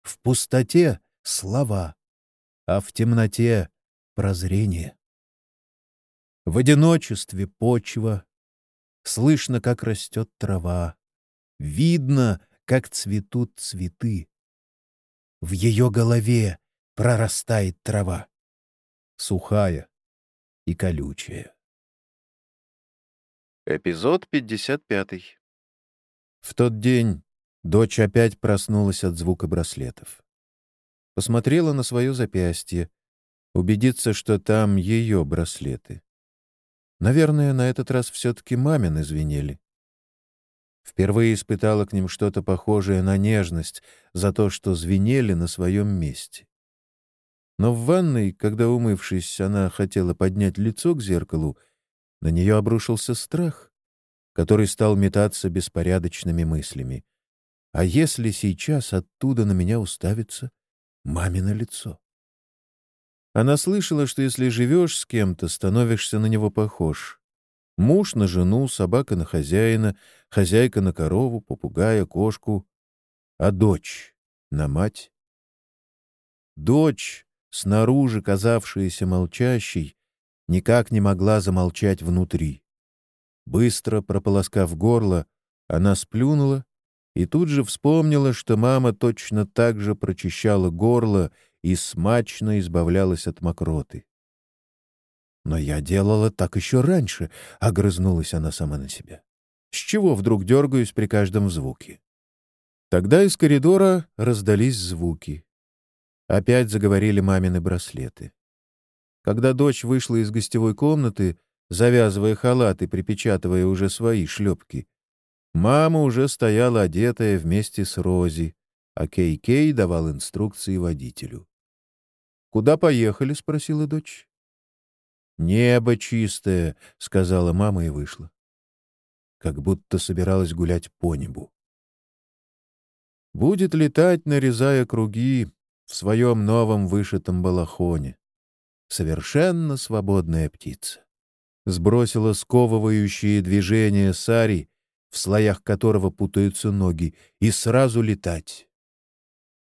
в пустоте — слова, а в темноте — прозрение. В одиночестве почва, слышно, как растет трава, видно, как цветут цветы. В ее голове прорастает трава, сухая и колючая.
Эпизод 55.
В тот день дочь опять проснулась от звука браслетов. Посмотрела на свое запястье, убедиться, что там ее браслеты. Наверное, на этот раз все-таки мамин извинили. Впервые испытала к ним что-то похожее на нежность за то, что звенели на своем месте. Но в ванной, когда, умывшись, она хотела поднять лицо к зеркалу, на нее обрушился страх, который стал метаться беспорядочными мыслями. А если сейчас оттуда на меня уставится мамино лицо? Она слышала, что если живешь с кем-то, становишься на него похож. Муж на жену, собака на хозяина, хозяйка на корову, попугая, кошку, а дочь на мать. Дочь, снаружи казавшаяся молчащей, никак не могла замолчать внутри. Быстро прополоскав горло, она сплюнула и тут же вспомнила, что мама точно так же прочищала горло и смачно избавлялась от мокроты. «Но я делала так еще раньше», — огрызнулась она сама на себя. «С чего вдруг дергаюсь при каждом звуке?» Тогда из коридора раздались звуки. Опять заговорили мамины браслеты. Когда дочь вышла из гостевой комнаты, завязывая халат и припечатывая уже свои шлепки, мама уже стояла одетая вместе с Рози, а Кей-Кей давал инструкции водителю. «Куда поехали?» — спросила дочь. «Небо чистое», — сказала мама и вышла. Как будто собиралась гулять по небу. Будет летать, нарезая круги в своем новом вышитом балахоне. Совершенно свободная птица. Сбросила сковывающие движения сари, в слоях которого путаются ноги, и сразу летать.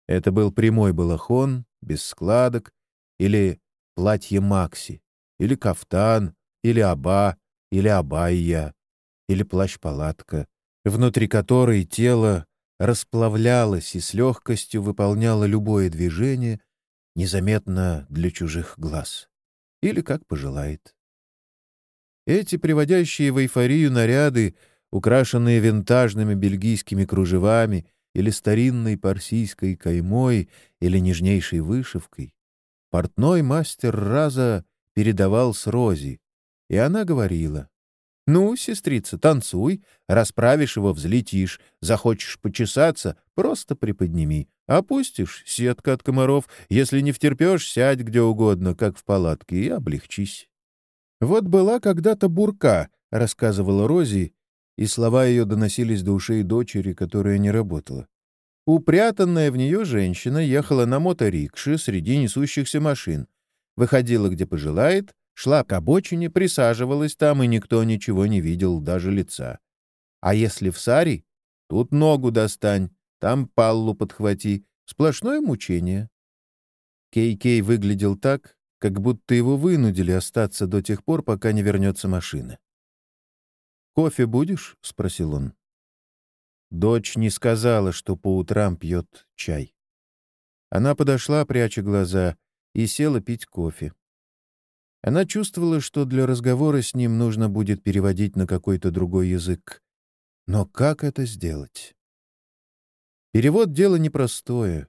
Это был прямой балахон, без складок, или платье Макси, или кафтан, или аба, или абайя, или плащ-палатка, внутри которой тело расплавлялось и с легкостью выполняло любое движение, незаметно для чужих глаз. Или как пожелает. Эти приводящие в эйфорию наряды, украшенные винтажными бельгийскими кружевами или старинной парсийской каймой или нежнейшей вышивкой, Портной мастер раза передавал с Рози, и она говорила, «Ну, сестрица, танцуй, расправишь его, взлетишь, захочешь почесаться, просто приподними, опустишь — сетка от комаров, если не втерпешь, сядь где угодно, как в палатке, и облегчись». «Вот была когда-то бурка», — рассказывала Рози, и слова ее доносились до ушей дочери, которая не работала. Упрятанная в нее женщина ехала на моторикше среди несущихся машин, выходила где пожелает, шла к обочине, присаживалась там, и никто ничего не видел, даже лица. А если в саре, тут ногу достань, там паллу подхвати. Сплошное мучение. Кей-Кей выглядел так, как будто его вынудили остаться до тех пор, пока не вернется машина. «Кофе будешь?» — спросил он. Дочь не сказала, что по утрам пьет чай. Она подошла, пряча глаза, и села пить кофе. Она чувствовала, что для разговора с ним нужно будет переводить на какой-то другой язык. Но как это сделать? Перевод — дело непростое.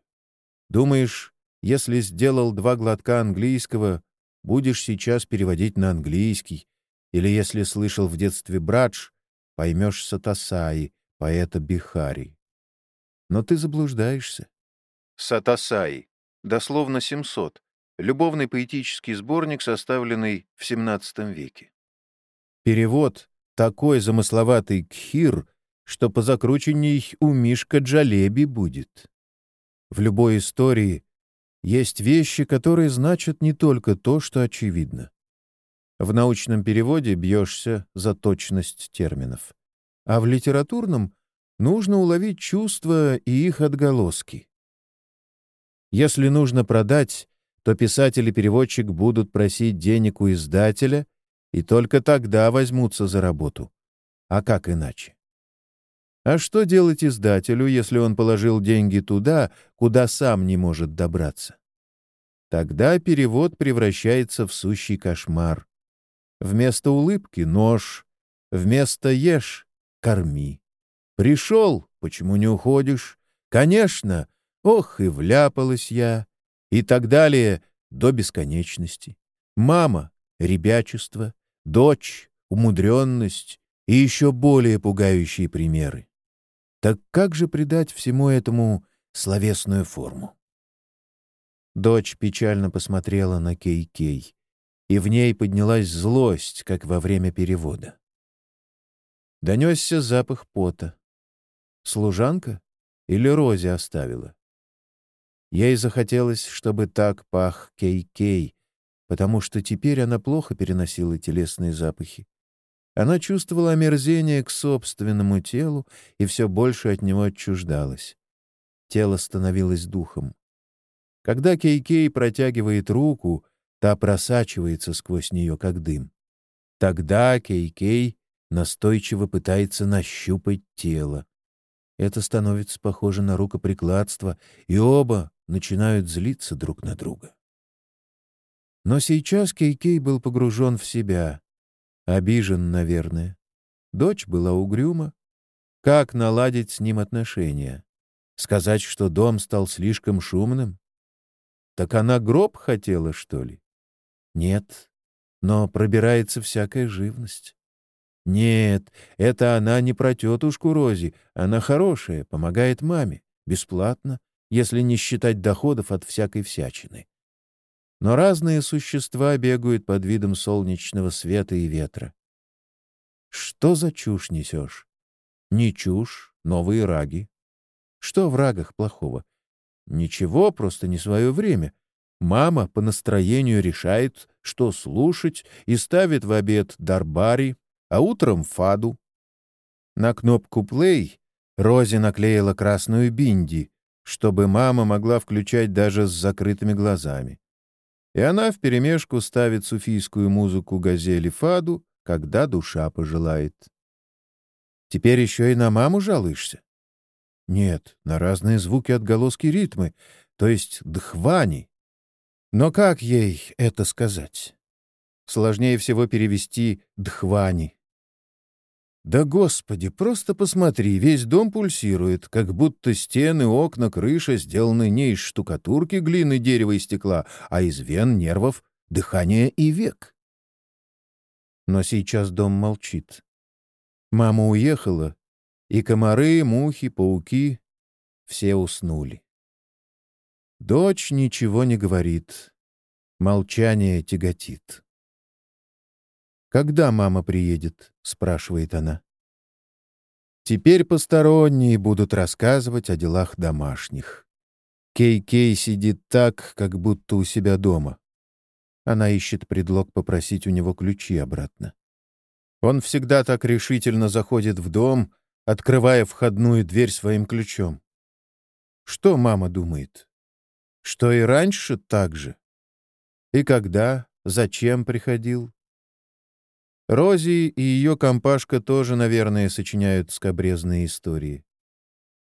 Думаешь, если сделал два глотка английского, будешь сейчас переводить на английский, или если слышал в детстве брадж, поймешь Сатасаи, поэта Бихари. Но ты заблуждаешься.
Сатасаи. Дословно 700. Любовный поэтический сборник, составленный в XVII веке.
Перевод такой замысловатый кхир, что по закрученней у Мишка Джалеби будет. В любой истории есть вещи, которые значат не только то, что очевидно. В научном переводе бьешься за точность терминов. А в литературном нужно уловить чувства и их отголоски. Если нужно продать, то писатель и переводчик будут просить денег у издателя и только тогда возьмутся за работу. А как иначе? А что делать издателю, если он положил деньги туда, куда сам не может добраться? Тогда перевод превращается в сущий кошмар. Вместо улыбки — нож. Вместо ешь — корми. Пришел, почему не уходишь? Конечно, ох, и вляпалась я. И так далее до бесконечности. Мама — ребячество, дочь — умудренность и еще более пугающие примеры. Так как же придать всему этому словесную форму? Дочь печально посмотрела на Кей-Кей и в ней поднялась злость, как во время перевода. Донесся запах пота. Служанка или Розе оставила? Ей захотелось, чтобы так пах Кей-Кей, потому что теперь она плохо переносила телесные запахи. Она чувствовала омерзение к собственному телу и все больше от него отчуждалась. Тело становилось духом. Когда Кей-Кей протягивает руку, Та просачивается сквозь нее, как дым. Тогда Кей-Кей настойчиво пытается нащупать тело. Это становится похоже на рукоприкладство, и оба начинают злиться друг на друга. Но сейчас Кей-Кей был погружен в себя. Обижен, наверное. Дочь была угрюма. Как наладить с ним отношения? Сказать, что дом стал слишком шумным? Так она гроб хотела, что ли? Нет, но пробирается всякая живность. Нет, это она не про тетушку Рози, она хорошая, помогает маме, бесплатно, если не считать доходов от всякой всячины. Но разные существа бегают под видом солнечного света и ветра. Что за чушь несешь? Не чушь, новые раги. Что в рагах плохого? Ничего, просто не свое время. Мама по настроению решает, что слушать, и ставит в обед дарбари, а утром фаду. На кнопку «плей» Рози наклеила красную бинди, чтобы мама могла включать даже с закрытыми глазами. И она вперемешку ставит суфийскую музыку газели фаду, когда душа пожелает. Теперь еще и на маму жалуешься? Нет, на разные звуки отголоски ритмы, то есть дхвани, но как ей это сказать? Сложнее всего перевести «дхвани». Да, Господи, просто посмотри, весь дом пульсирует, как будто стены, окна, крыша сделаны не из штукатурки, глины, дерева и стекла, а из вен, нервов, дыхания и век. Но сейчас дом молчит. Мама уехала, и комары, мухи, пауки — все уснули. Дочь ничего не говорит. Молчание тяготит. «Когда мама приедет?» — спрашивает она. Теперь посторонние будут рассказывать о делах домашних. Кей-Кей сидит так, как будто у себя дома. Она ищет предлог попросить у него ключи обратно. Он всегда так решительно заходит в дом, открывая входную дверь своим ключом. Что мама думает? Что и раньше так же? И когда, зачем приходил? Рози и ее компашка тоже, наверное, сочиняют скобрезные истории.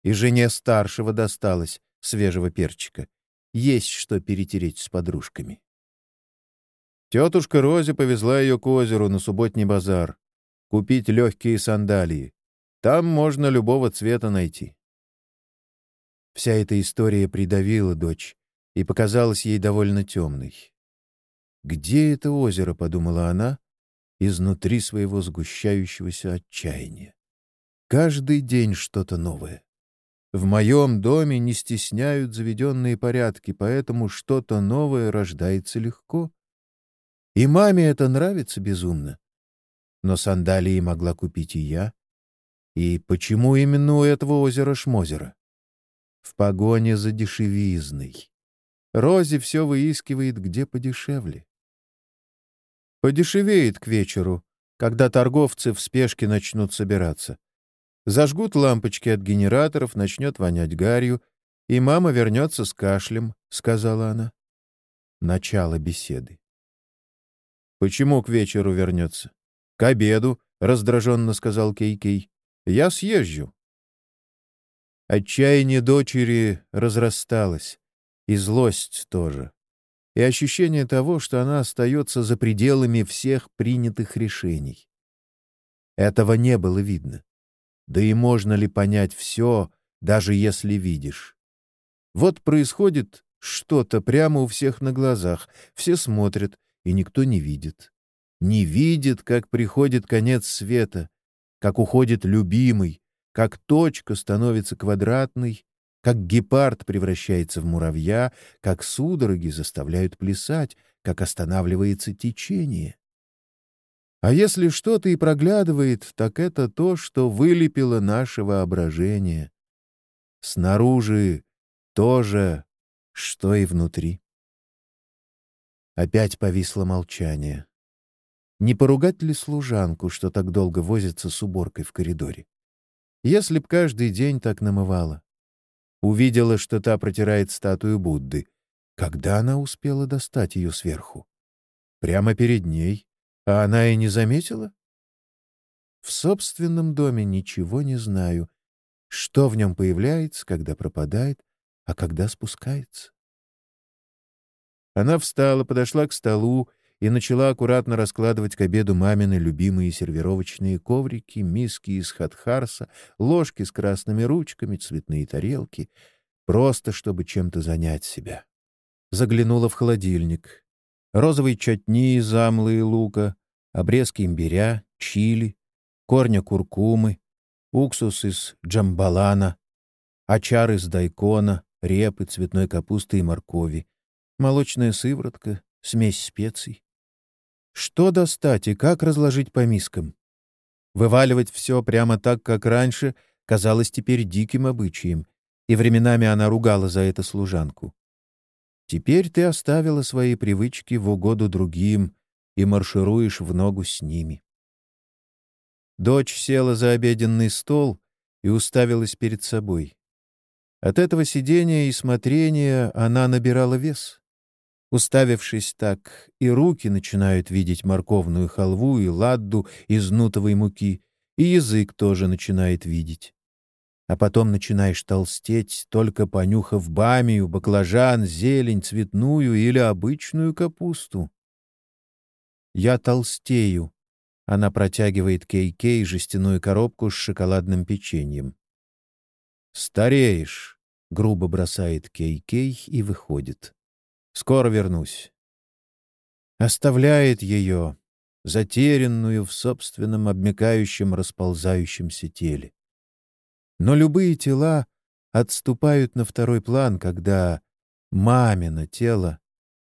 И жене старшего досталось свежего перчика. Есть что перетереть с подружками. Тетушка Рози повезла ее к озеру на субботний базар. Купить легкие сандалии. Там можно любого цвета найти. Вся эта история придавила дочь и показалась ей довольно темной. «Где это озеро?» — подумала она, изнутри своего сгущающегося отчаяния. «Каждый день что-то новое. В моем доме не стесняют заведенные порядки, поэтому что-то новое рождается легко. И маме это нравится безумно. Но сандалии могла купить и я. И почему именно у этого озера Шмозера? В погоне за дешевизной. Рози все выискивает, где подешевле. Подешевеет к вечеру, когда торговцы в спешке начнут собираться. Зажгут лампочки от генераторов, начнет вонять гарью, и мама вернется с кашлем, — сказала она. Начало беседы. «Почему к вечеру вернется?» «К обеду», — раздраженно сказал Кей-Кей. «Я съезжу». Отчаяние дочери разрасталось, и злость тоже, и ощущение того, что она остается за пределами всех принятых решений. Этого не было видно. Да и можно ли понять все, даже если видишь? Вот происходит что-то прямо у всех на глазах, все смотрят, и никто не видит. Не видит, как приходит конец света, как уходит любимый, как точка становится квадратной, как гепард превращается в муравья, как судороги заставляют плясать, как останавливается течение. А если что-то и проглядывает, так это то, что вылепило наше воображение. Снаружи то же, что и внутри. Опять повисло молчание. Не поругать ли служанку, что так долго возится с уборкой в коридоре? Если б каждый день так намывала. Увидела, что та протирает статую Будды. Когда она успела достать ее сверху? Прямо перед ней. А она и не заметила? В собственном доме ничего не знаю. Что в нем появляется, когда пропадает, а когда спускается? Она встала, подошла к столу и начала аккуратно раскладывать к обеду мамины любимые сервировочные коврики, миски из хатхарса, ложки с красными ручками, цветные тарелки, просто чтобы чем-то занять себя. Заглянула в холодильник. Розовые чатни из амлы и лука, обрезки имбиря, чили, корня куркумы, уксус из джамбалана, очар из дайкона, репы, цветной капусты и моркови, молочная сыворотка, смесь специй. Что достать и как разложить по мискам? Вываливать все прямо так, как раньше, казалось теперь диким обычаем, и временами она ругала за это служанку. Теперь ты оставила свои привычки в угоду другим и маршируешь в ногу с ними. Дочь села за обеденный стол и уставилась перед собой. От этого сидения и смотрения она набирала вес. Уставившись так, и руки начинают видеть морковную халву и ладду из нутовой муки, и язык тоже начинает видеть. А потом начинаешь толстеть, только понюхав бамию, баклажан, зелень, цветную или обычную капусту. «Я толстею», — она протягивает Кей-Кей жестяную коробку с шоколадным печеньем. «Стареешь», — грубо бросает Кей-Кей и выходит. Скоро вернусь. Оставляет ее, затерянную в собственном обмекающем расползающемся теле. Но любые тела отступают на второй план, когда мамино тело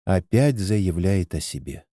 опять заявляет о себе.